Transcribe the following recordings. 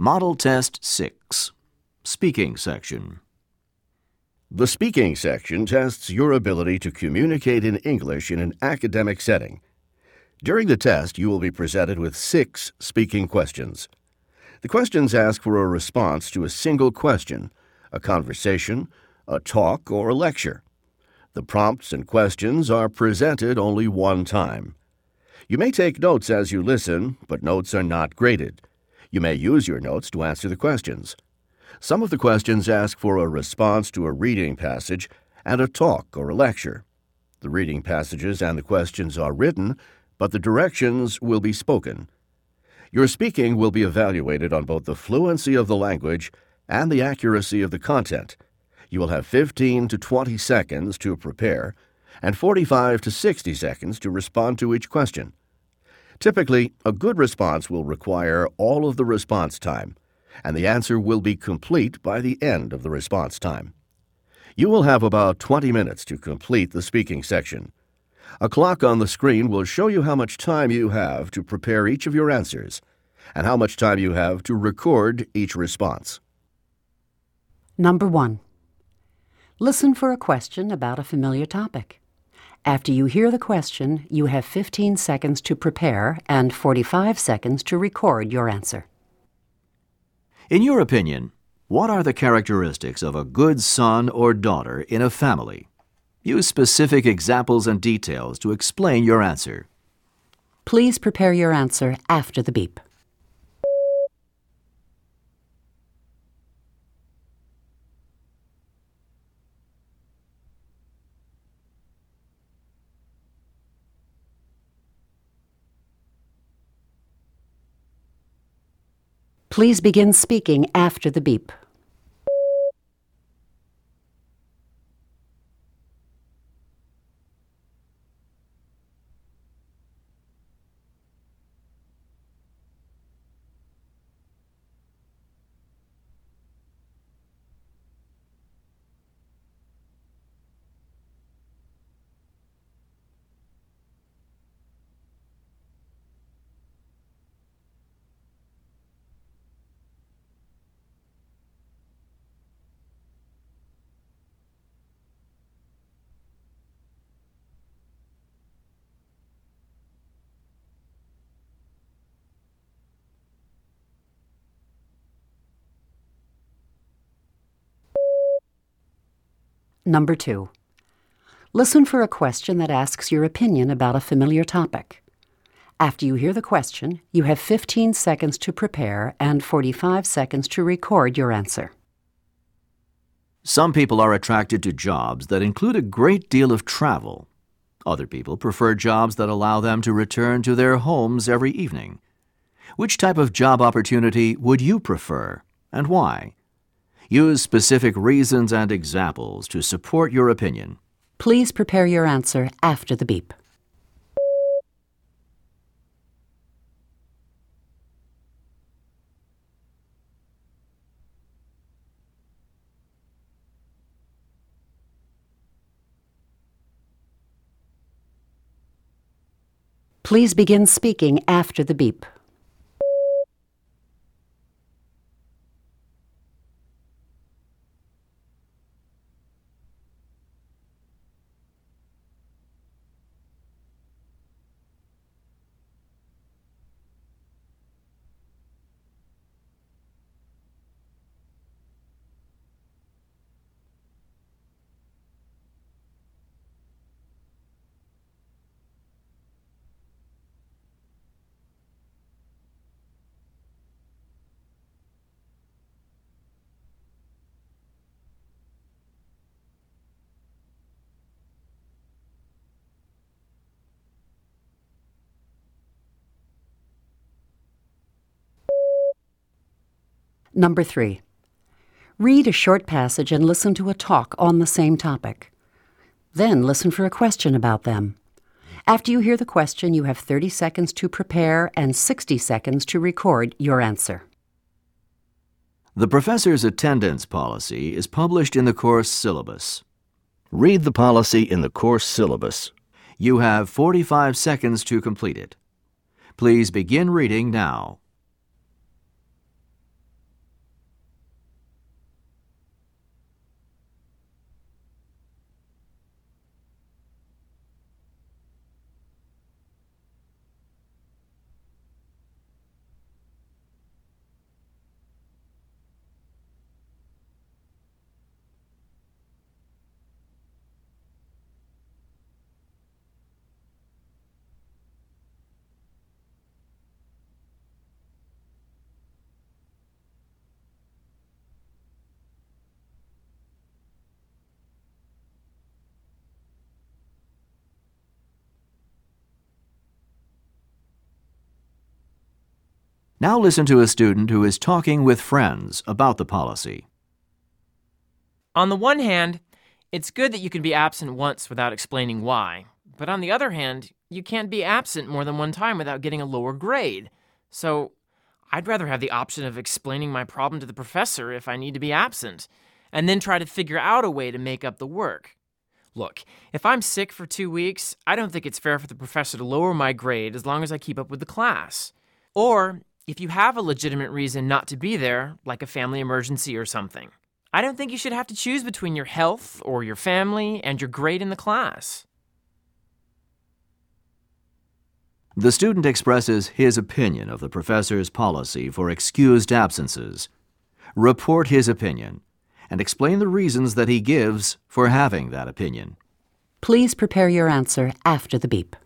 Model Test 6 Speaking Section. The speaking section tests your ability to communicate in English in an academic setting. During the test, you will be presented with six speaking questions. The questions ask for a response to a single question, a conversation, a talk, or a lecture. The prompts and questions are presented only one time. You may take notes as you listen, but notes are not graded. You may use your notes to answer the questions. Some of the questions ask for a response to a reading passage and a talk or a lecture. The reading passages and the questions are written but the directions will be spoken. Your speaking will be evaluated on both the fluency of the language and the accuracy of the content. You will have 15 to 20 seconds to prepare and 45 to 60 seconds to respond to each question. Typically, a good response will require all of the response time, and the answer will be complete by the end of the response time. You will have about 20 minutes to complete the speaking section. A clock on the screen will show you how much time you have to prepare each of your answers and how much time you have to record each response. Number 1. Listen for a question about a familiar topic. After you hear the question, you have 15 seconds to prepare and 45 seconds to record your answer. In your opinion, what are the characteristics of a good son or daughter in a family? Use specific examples and details to explain your answer. Please prepare your answer after the beep. Please begin speaking after the beep. Number 2. Listen for a question that asks your opinion about a familiar topic. After you hear the question, you have 15 seconds to prepare and 45 seconds to record your answer. Some people are attracted to jobs that include a great deal of travel. Other people prefer jobs that allow them to return to their homes every evening. Which type of job opportunity would you prefer, and why? Use specific reasons and examples to support your opinion. Please prepare your answer after the beep. Please begin speaking after the beep. Number 3. Read a short passage and listen to a talk on the same topic. Then listen for a question about them. After you hear the question, you have 30 seconds to prepare and 60 seconds to record your answer. The professor's attendance policy is published in the course syllabus. Read the policy in the course syllabus. You have 45 seconds to complete it. Please begin reading now. Now listen to a student who is talking with friends about the policy. On the one hand, it's good that you can be absent once without explaining why. But on the other hand, you can't be absent more than one time without getting a lower grade. So, I'd rather have the option of explaining my problem to the professor if I need to be absent, and then try to figure out a way to make up the work. Look, if I'm sick for two weeks, I don't think it's fair for the professor to lower my grade as long as I keep up with the class. Or, if you have a legitimate reason not to be there, like a family emergency or something. I don't think you should have to choose between your health or your family and your grade in the class. The student expresses his opinion of the professor's policy for excused absences. Report his opinion and explain the reasons that he gives for having that opinion. Please prepare your answer after the beep.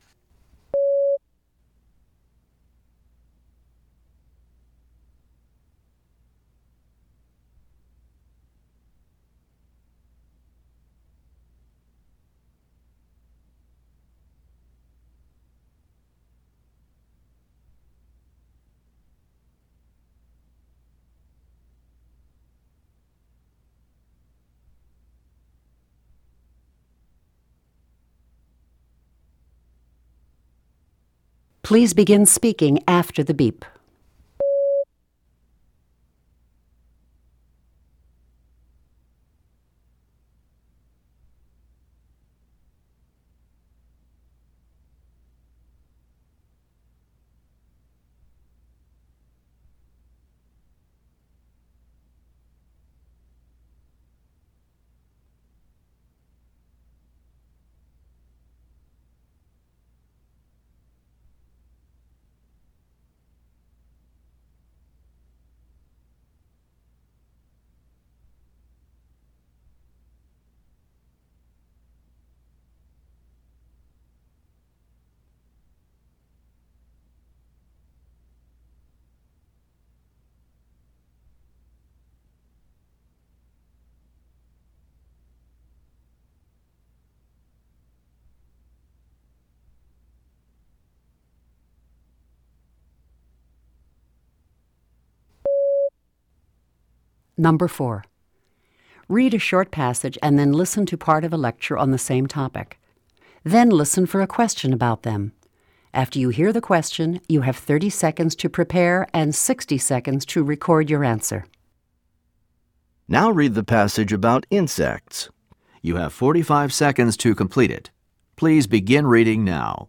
Please begin speaking after the beep. Number 4. Read a short passage and then listen to part of a lecture on the same topic. Then listen for a question about them. After you hear the question, you have 30 seconds to prepare and 60 seconds to record your answer. Now read the passage about insects. You have 45 seconds to complete it. Please begin reading now.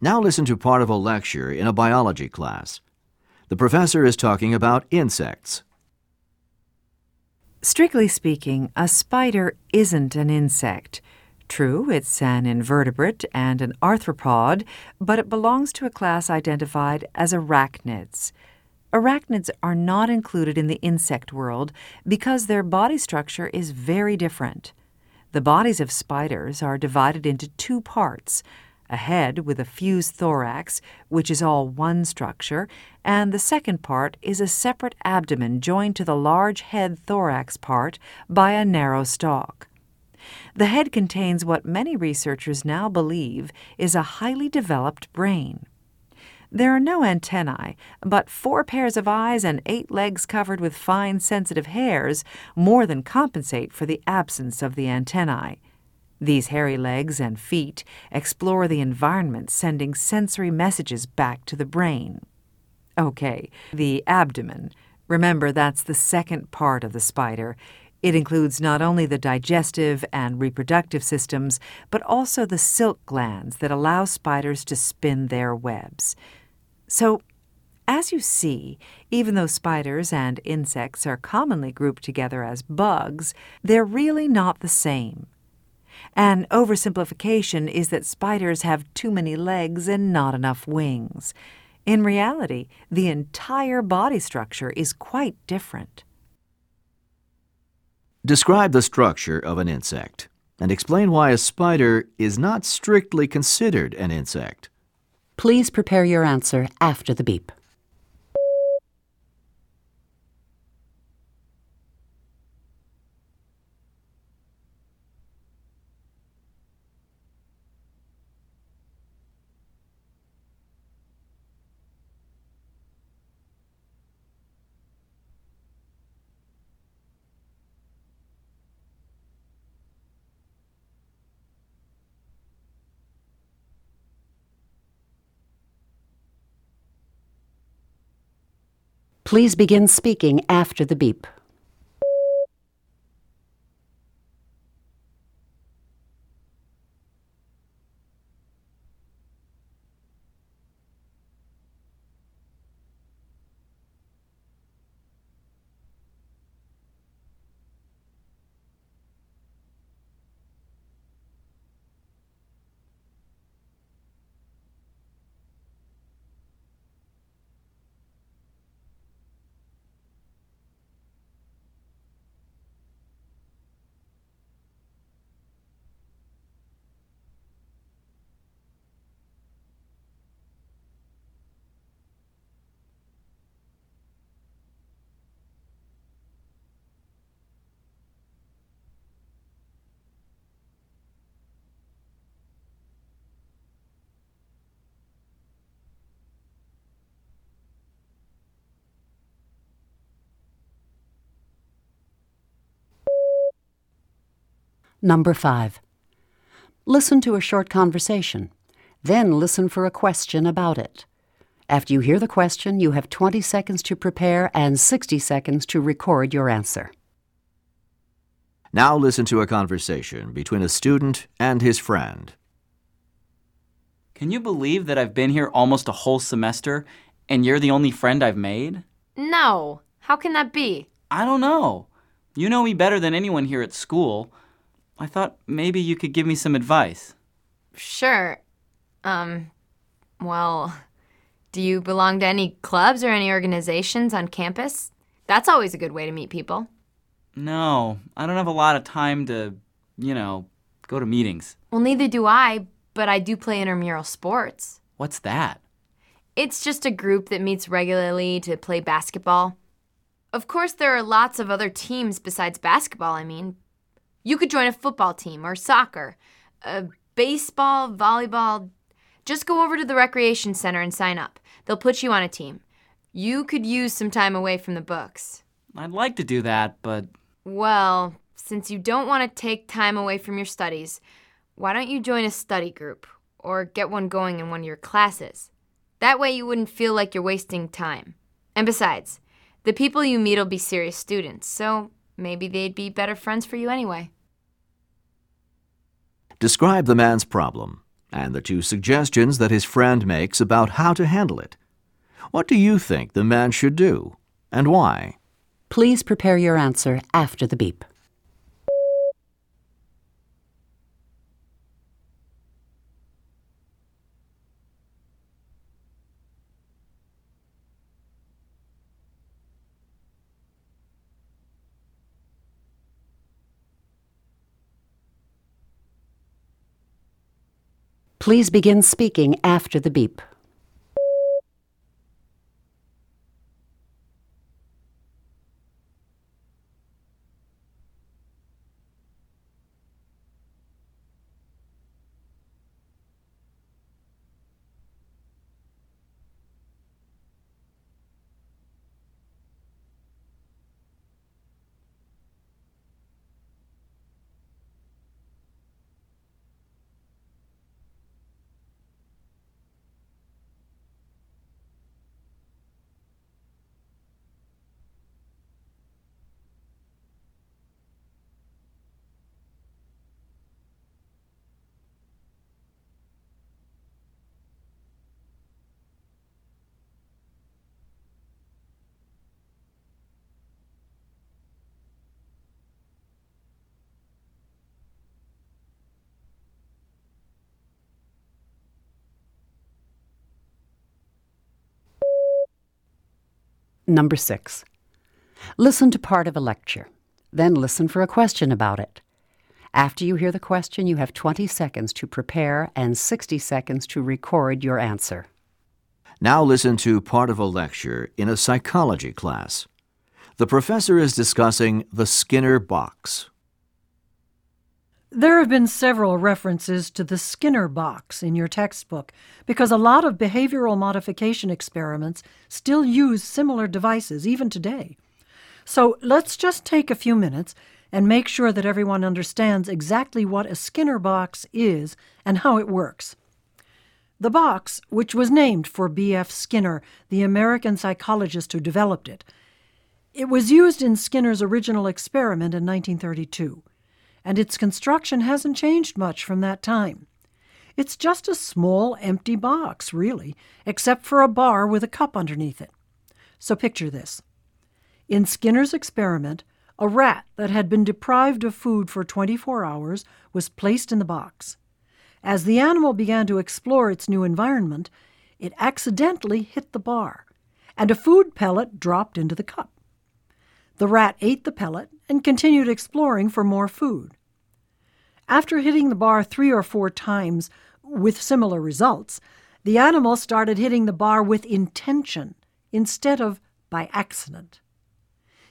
Now listen to part of a lecture in a biology class. The professor is talking about insects. Strictly speaking, a spider isn't an insect. True, it's an invertebrate and an arthropod, but it belongs to a class identified as arachnids. Arachnids are not included in the insect world because their body structure is very different. The bodies of spiders are divided into two parts a head with a fused thorax, which is all one structure, and the second part is a separate abdomen joined to the large head thorax part by a narrow stalk. The head contains what many researchers now believe is a highly developed brain. There are no antennae, but four pairs of eyes and eight legs covered with fine sensitive hairs more than compensate for the absence of the antennae. These hairy legs and feet explore the environment, sending sensory messages back to the brain. Okay, the abdomen. Remember, that's the second part of the spider. It includes not only the digestive and reproductive systems, but also the silk glands that allow spiders to spin their webs. So, As you see, even though spiders and insects are commonly grouped together as bugs, they're really not the same. An oversimplification is that spiders have too many legs and not enough wings. In reality, the entire body structure is quite different. Describe the structure of an insect and explain why a spider is not strictly considered an insect. Please prepare your answer after the beep. Please begin speaking after the beep. Number 5. Listen to a short conversation. Then listen for a question about it. After you hear the question, you have 20 seconds to prepare and 60 seconds to record your answer. Now listen to a conversation between a student and his friend. Can you believe that I've been here almost a whole semester and you're the only friend I've made? No. How can that be? I don't know. You know me better than anyone here at school. I thought maybe you could give me some advice. Sure. Um, well, do you belong to any clubs or any organizations on campus? That's always a good way to meet people. No, I don't have a lot of time to, you know, go to meetings. Well, neither do I, but I do play intramural sports. What's that? It's just a group that meets regularly to play basketball. Of course, there are lots of other teams besides basketball, I mean. You could join a football team or soccer, uh, baseball, volleyball. Just go over to the recreation center and sign up. They'll put you on a team. You could use some time away from the books. I'd like to do that, but Well, since you don't want to take time away from your studies, why don't you join a study group or get one going in one of your classes? That way you wouldn't feel like you're wasting time. And besides, the people you meet will be serious students, so maybe they'd be better friends for you anyway. Describe the man's problem and the two suggestions that his friend makes about how to handle it. What do you think the man should do, and why? Please prepare your answer after the beep. Please begin speaking after the beep. Number six. Listen to part of a lecture. Then listen for a question about it. After you hear the question, you have 20 seconds to prepare and 60 seconds to record your answer. Now listen to part of a lecture in a psychology class. The professor is discussing the Skinner box. There have been several references to the Skinner box in your textbook because a lot of behavioral modification experiments still use similar devices even today. So let's just take a few minutes and make sure that everyone understands exactly what a Skinner box is and how it works. The box, which was named for B.F. Skinner, the American psychologist who developed it, it was used in Skinner's original experiment in 1932 and its construction hasn't changed much from that time. It's just a small, empty box, really, except for a bar with a cup underneath it. So picture this. In Skinner's experiment, a rat that had been deprived of food for 24 hours was placed in the box. As the animal began to explore its new environment, it accidentally hit the bar, and a food pellet dropped into the cup. The rat ate the pellet and continued exploring for more food. After hitting the bar three or four times with similar results, the animal started hitting the bar with intention instead of by accident.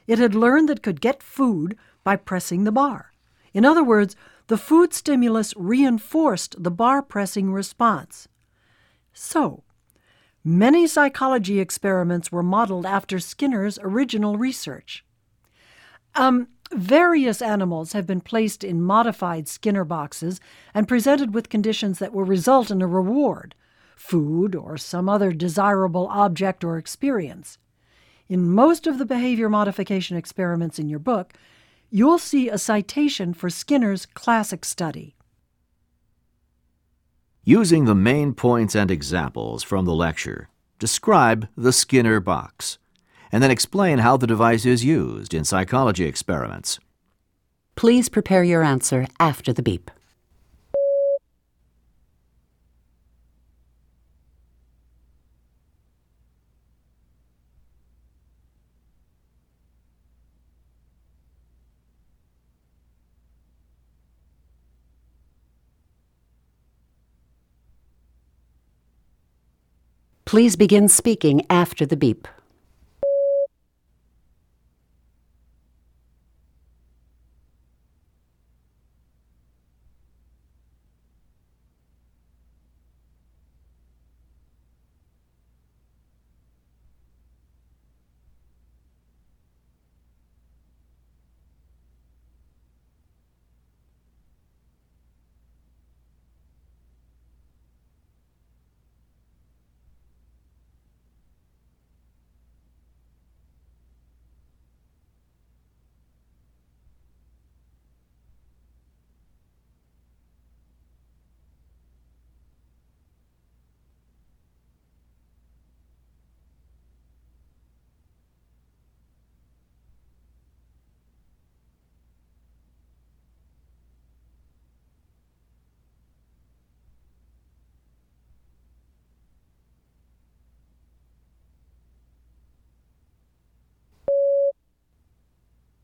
It had learned that it could get food by pressing the bar. In other words, the food stimulus reinforced the bar pressing response. So, many psychology experiments were modeled after Skinner's original research. Um, various animals have been placed in modified Skinner boxes and presented with conditions that will result in a reward food or some other desirable object or experience. In most of the behavior modification experiments in your book, you'll see a citation for Skinner's classic study. Using the main points and examples from the lecture, describe the Skinner box and then explain how the device is used in psychology experiments. Please prepare your answer after the beep. Please begin speaking after the beep.